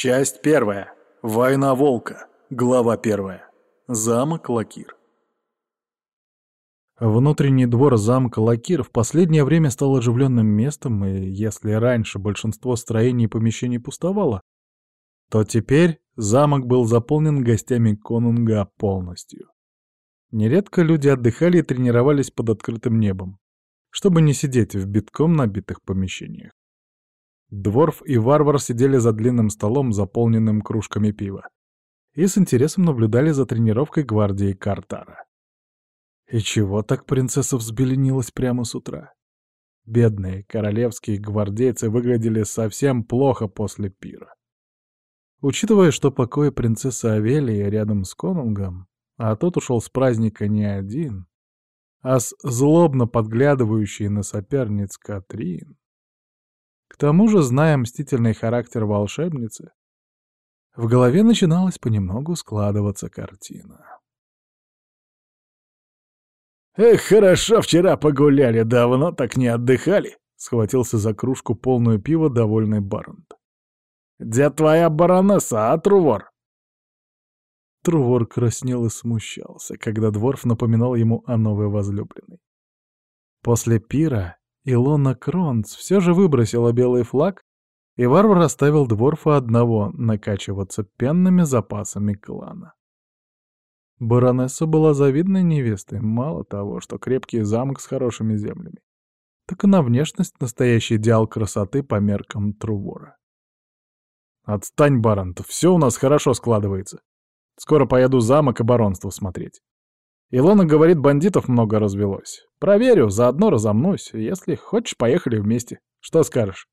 Часть первая. Война волка. Глава первая. Замок Лакир. Внутренний двор замка Лакир в последнее время стал оживленным местом, и если раньше большинство строений и помещений пустовало, то теперь замок был заполнен гостями конунга полностью. Нередко люди отдыхали и тренировались под открытым небом, чтобы не сидеть в битком набитых помещениях. Дворф и варвар сидели за длинным столом, заполненным кружками пива, и с интересом наблюдали за тренировкой гвардии Картара. И чего так принцесса взбеленилась прямо с утра? Бедные королевские гвардейцы выглядели совсем плохо после пира. Учитывая, что покой принцессы Авелии рядом с конунгом, а тот ушел с праздника не один, а с злобно подглядывающей на соперниц Катрин, тому же, зная мстительный характер волшебницы, в голове начиналась понемногу складываться картина. «Эх, хорошо вчера погуляли, давно так не отдыхали!» — схватился за кружку полную пива довольный Баронт. «Где твоя баронесса, а, Трувор?» Трувор краснел и смущался, когда Дворф напоминал ему о новой возлюбленной. После пира Илона Кронц все же выбросила белый флаг, и варвар оставил Дворфа одного накачиваться пенными запасами клана. Баронесса была завидной невестой, мало того, что крепкий замок с хорошими землями, так и на внешность настоящий идеал красоты по меркам Трувора. «Отстань, Баронт, все у нас хорошо складывается. Скоро поеду замок и баронство смотреть. Илона говорит, бандитов много развелось. Проверю, заодно разомнусь. Если хочешь, поехали вместе. Что скажешь?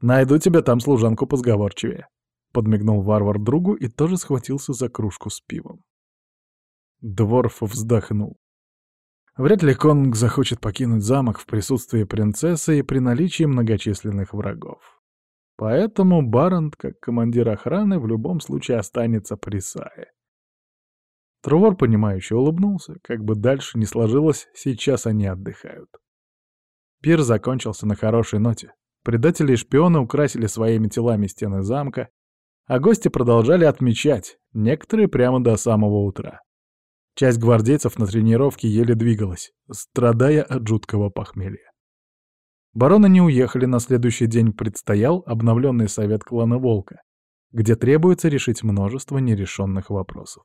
Найду тебе там служанку позговорчивее. Подмигнул варвар другу и тоже схватился за кружку с пивом. Дворф вздохнул. Вряд ли Конг захочет покинуть замок в присутствии принцессы и при наличии многочисленных врагов. Поэтому Барант, как командир охраны, в любом случае останется при Сае. Трувор, понимающе улыбнулся, как бы дальше не сложилось, сейчас они отдыхают. Пир закончился на хорошей ноте. Предатели и шпионы украсили своими телами стены замка, а гости продолжали отмечать, некоторые прямо до самого утра. Часть гвардейцев на тренировке еле двигалась, страдая от жуткого похмелья. Бароны не уехали, на следующий день предстоял обновленный совет клана Волка, где требуется решить множество нерешенных вопросов.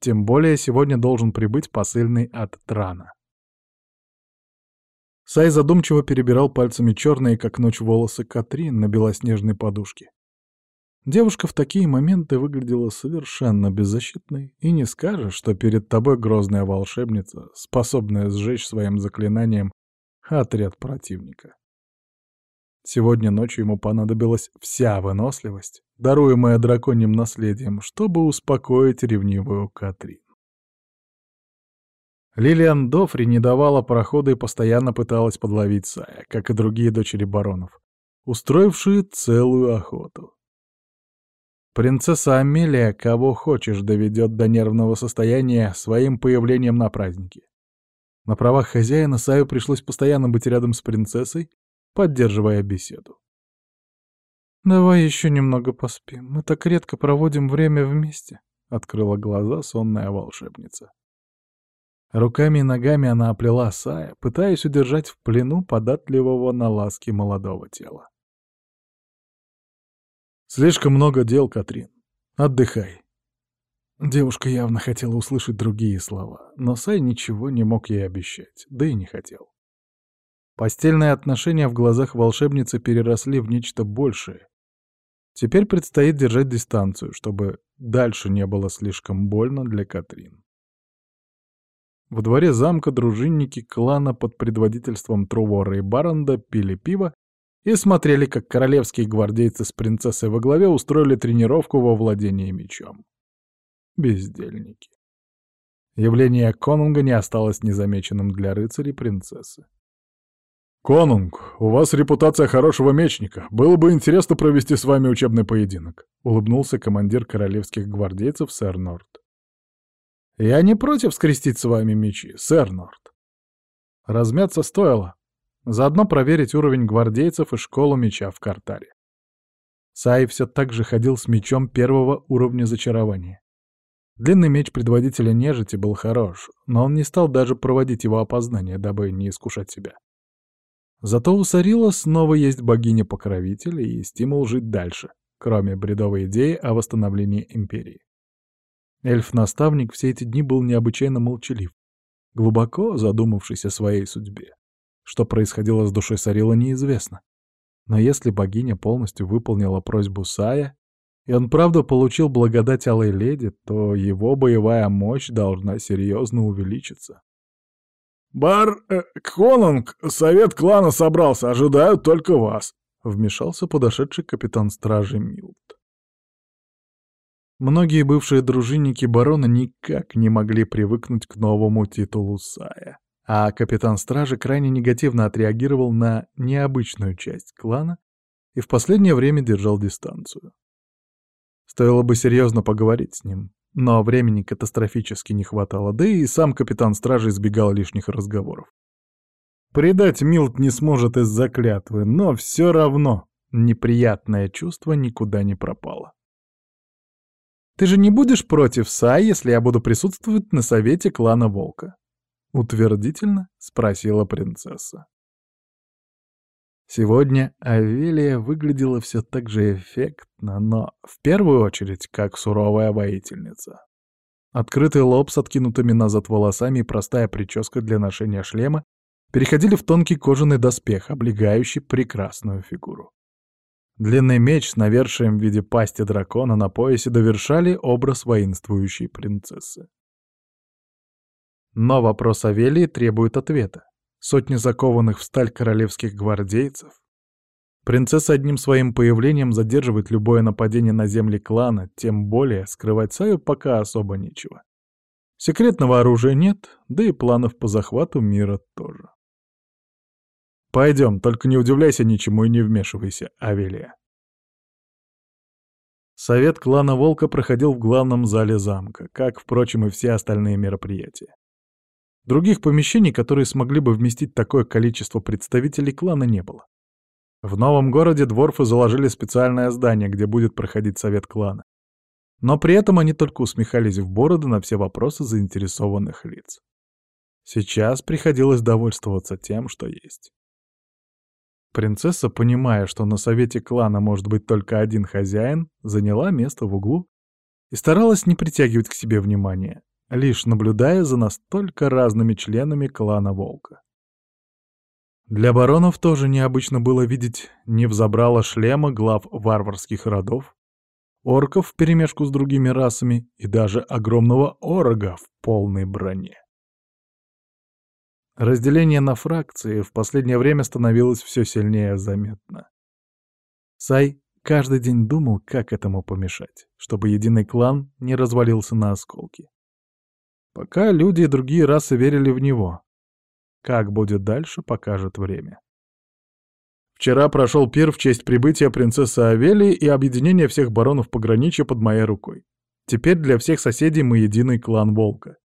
Тем более сегодня должен прибыть посыльный от Трана. Сай задумчиво перебирал пальцами черные, как ночь, волосы Катрин на белоснежной подушке. Девушка в такие моменты выглядела совершенно беззащитной, и не скажешь, что перед тобой грозная волшебница, способная сжечь своим заклинанием отряд противника. Сегодня ночью ему понадобилась вся выносливость, даруемая драконьим наследием, чтобы успокоить ревнивую Катрин. Лилиан Дофри не давала прохода и постоянно пыталась подловить Сая, как и другие дочери баронов, устроившие целую охоту. Принцесса Амелия кого хочешь доведет до нервного состояния своим появлением на празднике. На правах хозяина Саю пришлось постоянно быть рядом с принцессой, поддерживая беседу. «Давай еще немного поспим. Мы так редко проводим время вместе», — открыла глаза сонная волшебница. Руками и ногами она оплела Сая, пытаясь удержать в плену податливого на ласки молодого тела. «Слишком много дел, Катрин. Отдыхай». Девушка явно хотела услышать другие слова, но Сай ничего не мог ей обещать, да и не хотел. Постельные отношения в глазах волшебницы переросли в нечто большее. Теперь предстоит держать дистанцию, чтобы дальше не было слишком больно для Катрин. В дворе замка дружинники клана под предводительством Трувора и Баранда пили пиво и смотрели, как королевские гвардейцы с принцессой во главе устроили тренировку во владении мечом. Бездельники. Явление конунга не осталось незамеченным для рыцарей принцессы. «Конунг, у вас репутация хорошего мечника. Было бы интересно провести с вами учебный поединок», — улыбнулся командир королевских гвардейцев сэр Норт. «Я не против скрестить с вами мечи, сэр Норт. Размяться стоило. Заодно проверить уровень гвардейцев и школу меча в Картаре. Сай все так же ходил с мечом первого уровня зачарования. Длинный меч предводителя нежити был хорош, но он не стал даже проводить его опознание, дабы не искушать себя. Зато у Сарила снова есть богиня-покровитель и стимул жить дальше, кроме бредовой идеи о восстановлении Империи. Эльф-наставник все эти дни был необычайно молчалив, глубоко задумавшись о своей судьбе. Что происходило с душой Сарила, неизвестно. Но если богиня полностью выполнила просьбу Сая, и он правда получил благодать Алой Леди, то его боевая мощь должна серьезно увеличиться. «Бар... Э, Конунг, совет клана собрался, ожидают только вас», — вмешался подошедший капитан стражи Милт. Многие бывшие дружинники барона никак не могли привыкнуть к новому титулу Сая, а капитан стражи крайне негативно отреагировал на необычную часть клана и в последнее время держал дистанцию. Стоило бы серьезно поговорить с ним, но времени катастрофически не хватало, да и сам капитан стражи избегал лишних разговоров. Предать Милт не сможет из-за клятвы, но все равно неприятное чувство никуда не пропало. Ты же не будешь против Сай, если я буду присутствовать на совете клана Волка?» Утвердительно спросила принцесса. Сегодня Авелия выглядела все так же эффектно, но в первую очередь как суровая воительница. Открытый лоб с откинутыми назад волосами и простая прическа для ношения шлема переходили в тонкий кожаный доспех, облегающий прекрасную фигуру. Длинный меч с навершием в виде пасти дракона на поясе довершали образ воинствующей принцессы. Но вопрос Авелии требует ответа. Сотни закованных в сталь королевских гвардейцев. Принцесса одним своим появлением задерживает любое нападение на земли клана, тем более скрывать Саю пока особо нечего. Секретного оружия нет, да и планов по захвату мира тоже. Пойдем, только не удивляйся ничему и не вмешивайся, Авелия. Совет клана Волка проходил в главном зале замка, как, впрочем, и все остальные мероприятия. Других помещений, которые смогли бы вместить такое количество представителей клана, не было. В новом городе дворфы заложили специальное здание, где будет проходить совет клана. Но при этом они только усмехались в бороды на все вопросы заинтересованных лиц. Сейчас приходилось довольствоваться тем, что есть. Принцесса, понимая, что на совете клана может быть только один хозяин, заняла место в углу и старалась не притягивать к себе внимания, лишь наблюдая за настолько разными членами клана Волка. Для баронов тоже необычно было видеть не взобрало шлема глав варварских родов, орков вперемешку с другими расами и даже огромного орога в полной броне. Разделение на фракции в последнее время становилось все сильнее заметно. Сай каждый день думал, как этому помешать, чтобы единый клан не развалился на осколки. Пока люди и другие расы верили в него. Как будет дальше, покажет время. Вчера прошел пир в честь прибытия принцессы Авелии и объединения всех баронов пограничья под моей рукой. Теперь для всех соседей мы единый клан Волка.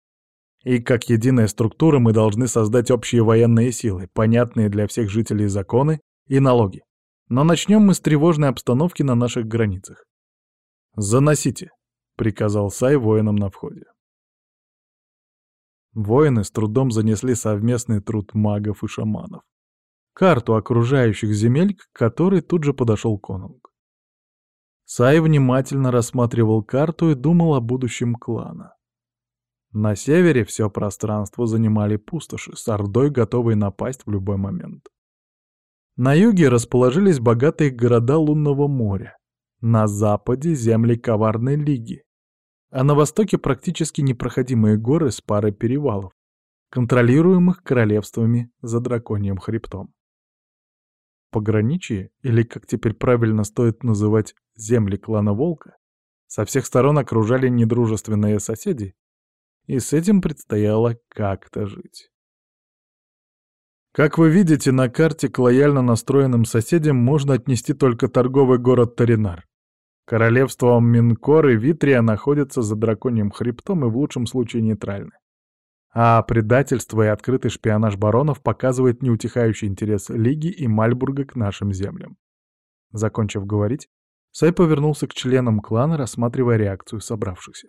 И как единая структура мы должны создать общие военные силы, понятные для всех жителей законы и налоги. Но начнем мы с тревожной обстановки на наших границах. «Заносите», — приказал Сай воинам на входе. Воины с трудом занесли совместный труд магов и шаманов. Карту окружающих земель, к которой тут же подошел конунг. Сай внимательно рассматривал карту и думал о будущем клана. На севере все пространство занимали пустоши, с ордой готовой напасть в любой момент. На юге расположились богатые города Лунного моря. На западе — земли Коварной Лиги. А на востоке практически непроходимые горы с парой перевалов, контролируемых королевствами за драконьим хребтом. Пограничье, или как теперь правильно стоит называть земли клана Волка, со всех сторон окружали недружественные соседи, и с этим предстояло как-то жить. Как вы видите, на карте к лояльно настроенным соседям можно отнести только торговый город Таринар. Королевство Минкор и Витрия находятся за драконьим хребтом и в лучшем случае нейтральны. А предательство и открытый шпионаж баронов показывает неутихающий интерес Лиги и Мальбурга к нашим землям. Закончив говорить, Сай повернулся к членам клана, рассматривая реакцию собравшихся.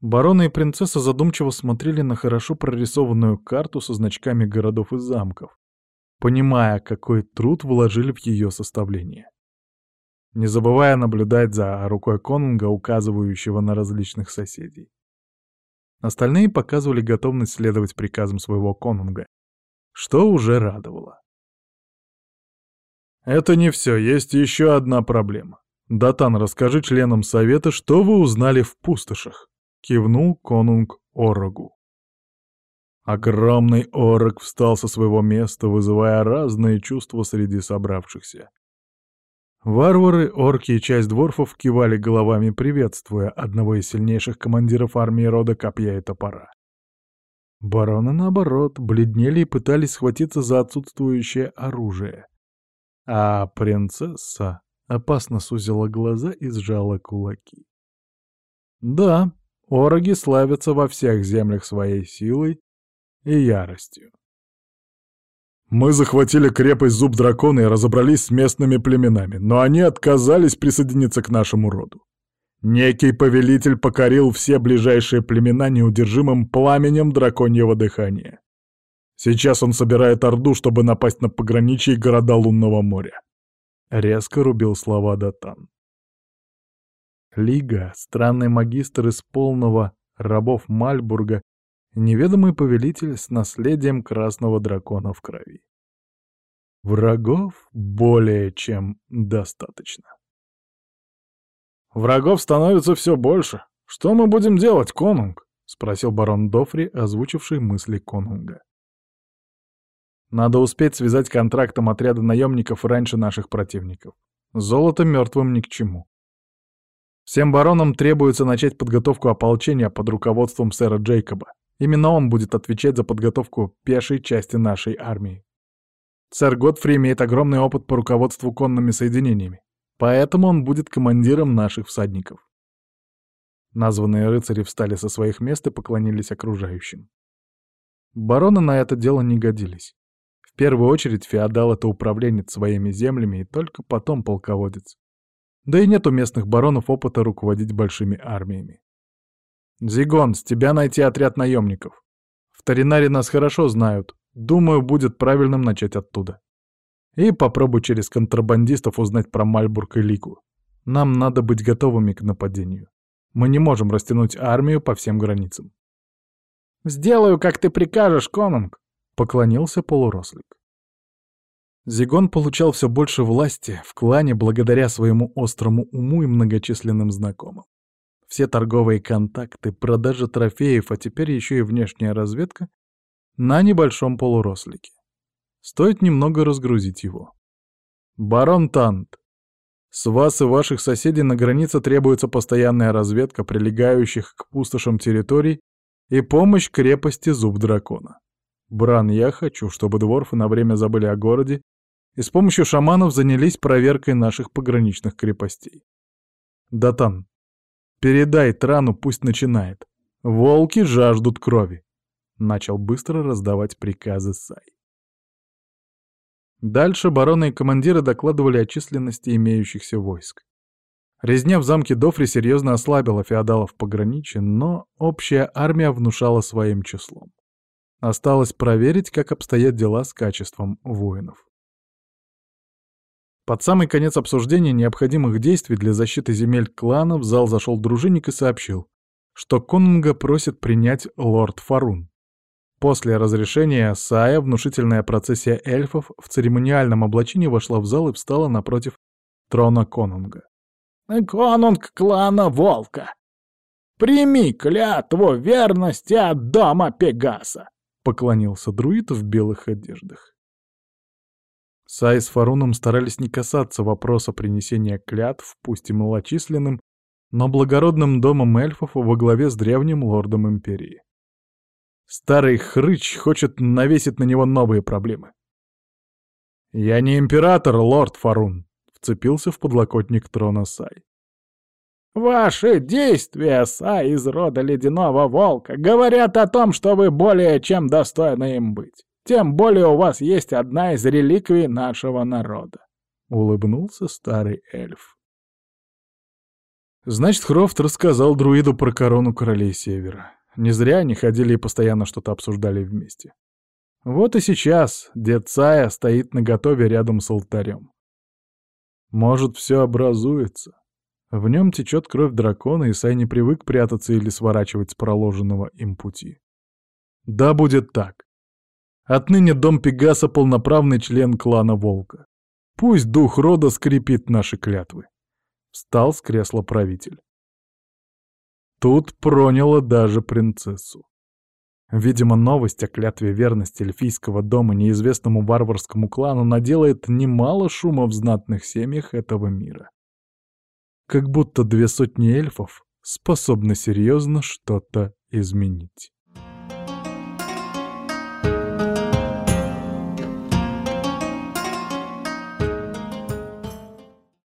Бароны и принцесса задумчиво смотрели на хорошо прорисованную карту со значками городов и замков, понимая, какой труд вложили в ее составление. Не забывая наблюдать за рукой конунга, указывающего на различных соседей. Остальные показывали готовность следовать приказам своего конунга, что уже радовало. Это не все, есть еще одна проблема. Датан, расскажи членам совета, что вы узнали в пустошах. Кивнул конунг Орогу. Огромный орок встал со своего места, вызывая разные чувства среди собравшихся. Варвары, орки и часть дворфов кивали головами, приветствуя одного из сильнейших командиров армии рода Копья и Топора. Бароны, наоборот, бледнели и пытались схватиться за отсутствующее оружие. А принцесса опасно сузила глаза и сжала кулаки. Да, Ороги славятся во всех землях своей силой и яростью. Мы захватили крепость Зуб Дракона и разобрались с местными племенами, но они отказались присоединиться к нашему роду. Некий повелитель покорил все ближайшие племена неудержимым пламенем драконьего дыхания. Сейчас он собирает Орду, чтобы напасть на пограничье города Лунного моря. Резко рубил слова Датан. Лига, странный магистр из полного рабов Мальбурга, неведомый повелитель с наследием красного дракона в крови. Врагов более чем достаточно. «Врагов становится все больше. Что мы будем делать, конунг?» — спросил барон Дофри, озвучивший мысли конунга. «Надо успеть связать контрактом отряда наемников раньше наших противников. Золото мертвым ни к чему. Всем баронам требуется начать подготовку ополчения под руководством сэра Джейкоба. Именно он будет отвечать за подготовку пешей части нашей армии. Сэр Готфри имеет огромный опыт по руководству конными соединениями, поэтому он будет командиром наших всадников. Названные рыцари встали со своих мест и поклонились окружающим. Бароны на это дело не годились. В первую очередь феодал — это управленец своими землями и только потом полководец. Да и нет у местных баронов опыта руководить большими армиями. «Зигон, с тебя найти отряд наемников. В Таринаре нас хорошо знают. Думаю, будет правильным начать оттуда. И попробуй через контрабандистов узнать про Мальбург и Лику. Нам надо быть готовыми к нападению. Мы не можем растянуть армию по всем границам». «Сделаю, как ты прикажешь, конунг», — поклонился полурослик. Зигон получал все больше власти в клане благодаря своему острому уму и многочисленным знакомым. Все торговые контакты, продажа трофеев, а теперь еще и внешняя разведка на небольшом полурослике. Стоит немного разгрузить его. Барон Тант, с вас и ваших соседей на границе требуется постоянная разведка прилегающих к пустошам территорий и помощь крепости Зуб Дракона. Бран, я хочу, чтобы дворфы на время забыли о городе и с помощью шаманов занялись проверкой наших пограничных крепостей. Датан, передай Трану, пусть начинает. Волки жаждут крови. Начал быстро раздавать приказы Сай. Дальше бароны и командиры докладывали о численности имеющихся войск. Резня в замке Дофри серьезно ослабила феодалов пограничья, но общая армия внушала своим числом. Осталось проверить, как обстоят дела с качеством воинов. Под самый конец обсуждения необходимых действий для защиты земель клана в зал зашел дружинник и сообщил, что Конунга просит принять лорд Фарун. После разрешения Сая внушительная процессия эльфов в церемониальном облачении вошла в зал и встала напротив трона Конунга. «Конунг клана Волка! Прими клятву верности от дома Пегаса!» — поклонился друид в белых одеждах. Сай с Фаруном старались не касаться вопроса принесения клятв, пусть и малочисленным, но благородным домом эльфов во главе с древним лордом Империи. Старый хрыч хочет навесить на него новые проблемы. «Я не император, лорд Фарун», — вцепился в подлокотник трона Сай. «Ваши действия, Сай из рода Ледяного Волка, говорят о том, что вы более чем достойны им быть. Тем более у вас есть одна из реликвий нашего народа. улыбнулся старый эльф. Значит, Хрофт рассказал друиду про корону королей Севера. Не зря они ходили и постоянно что-то обсуждали вместе. Вот и сейчас дед Сая стоит наготове рядом с алтарем. Может, все образуется. В нем течет кровь дракона, и Сай не привык прятаться или сворачивать с проложенного им пути. Да будет так. Отныне дом Пегаса — полноправный член клана Волка. Пусть дух рода скрипит наши клятвы. Встал с кресла правитель. Тут проняло даже принцессу. Видимо, новость о клятве верности эльфийского дома неизвестному варварскому клану наделает немало шума в знатных семьях этого мира. Как будто две сотни эльфов способны серьезно что-то изменить.